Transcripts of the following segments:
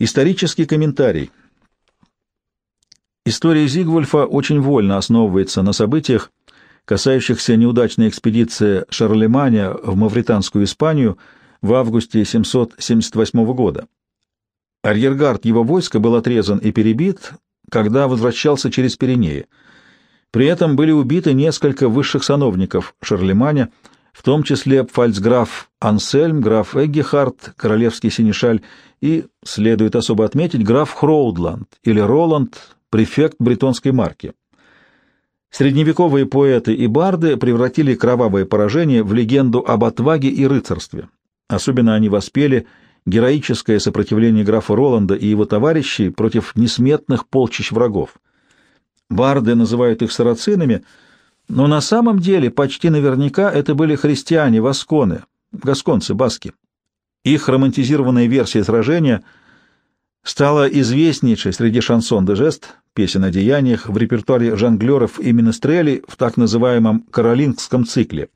Исторический комментарий. История Зигвульфа очень вольно основывается на событиях, касающихся неудачной экспедиции Шарлеманя в Мавританскую Испанию в августе 778 года. Арьергард его войска был отрезан и перебит, когда возвращался через Пиренеи. При этом были убиты несколько высших сановников Шарлеманя, в том числе фальцграф Ансельм, граф Эггехард, королевский синешаль и, следует особо отметить, граф Хроудланд или Роланд, префект бретонской марки. Средневековые поэты и барды превратили кровавое поражение в легенду об отваге и рыцарстве. Особенно они воспели героическое сопротивление графа Роланда и его товарищей против несметных полчищ врагов. Барды называют их сарацинами, но на самом деле почти наверняка это были христиане-васконы, гасконцы, баски. Их романтизированная версия сражения стала известнейшей среди шансон де жест, песен о деяниях, в репертуаре жонглеров и минестрелей в так называемом «каролингском цикле».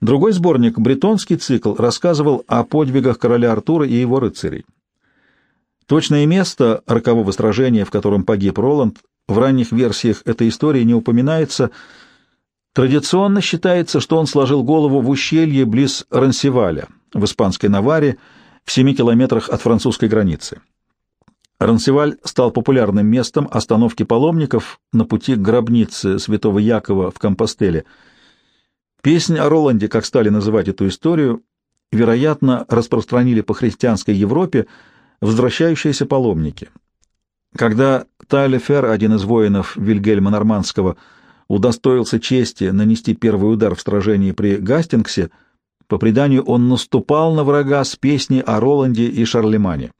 Другой сборник, бретонский цикл, рассказывал о подвигах короля Артура и его рыцарей. Точное место рокового сражения, в котором погиб Роланд, в ранних версиях этой истории не упоминается. Традиционно считается, что он сложил голову в ущелье близ Рансеваля, в испанской Наваре, в семи километрах от французской границы. Рансеваль стал популярным местом остановки паломников на пути к гробнице святого Якова в Компостеле. Песнь о Роланде, как стали называть эту историю, вероятно, распространили по христианской Европе возвращающиеся паломники. Когда Тайлефер, один из воинов Вильгельма Нормандского, удостоился чести нанести первый удар в сражении при Гастингсе, по преданию он наступал на врага с песней о Роланде и Шарлемане.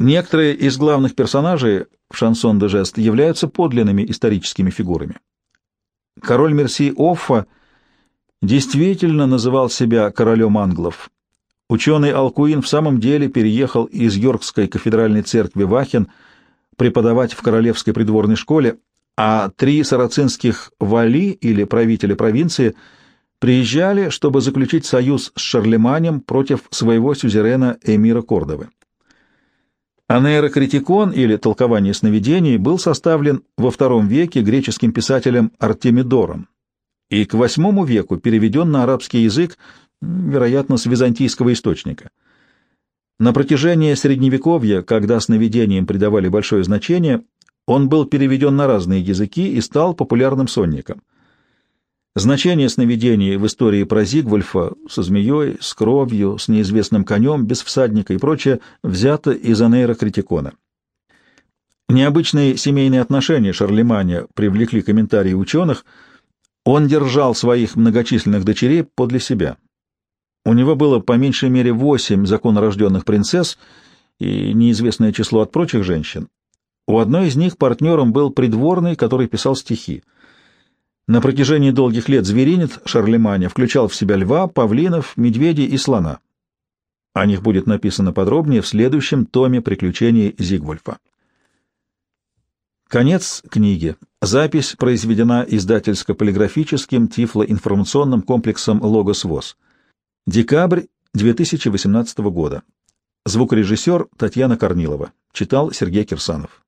Некоторые из главных персонажей в «Шансон де Жест» являются подлинными историческими фигурами. Король Мерси Оффа действительно называл себя королем англов, Ученый Алкуин в самом деле переехал из Йоркской кафедральной церкви в Ахен преподавать в королевской придворной школе, а три сарацинских вали или правителя провинции приезжали, чтобы заключить союз с Шарлеманем против своего сюзерена эмира Кордовы. Анейрокритикон или толкование сновидений был составлен во II веке греческим писателем Артемидором и к VIII веку переведен на арабский язык вероятно, с византийского источника. На протяжении Средневековья, когда сновидениям придавали большое значение, он был переведен на разные языки и стал популярным сонником. Значение сновидений в истории про Зигвульфа со змеей, с кровью, с неизвестным конем, без всадника и прочее взято из Анейра Критикона. Необычные семейные отношения Шарлеманя привлекли комментарии ученых. Он держал своих многочисленных дочерей подле себя. У него было по меньшей мере восемь законорожденных принцесс и неизвестное число от прочих женщин. У одной из них партнером был придворный, который писал стихи. На протяжении долгих лет зверинец Шарлеманя включал в себя льва, павлинов, медведей и слона. О них будет написано подробнее в следующем томе приключений Зигвульфа. Конец книги. Запись произведена издательско-полиграфическим тифлоинформационным комплексом «Логос ВОЗ». Декабрь 2018 года. Звукорежиссер Татьяна Корнилова. Читал Сергей Кирсанов.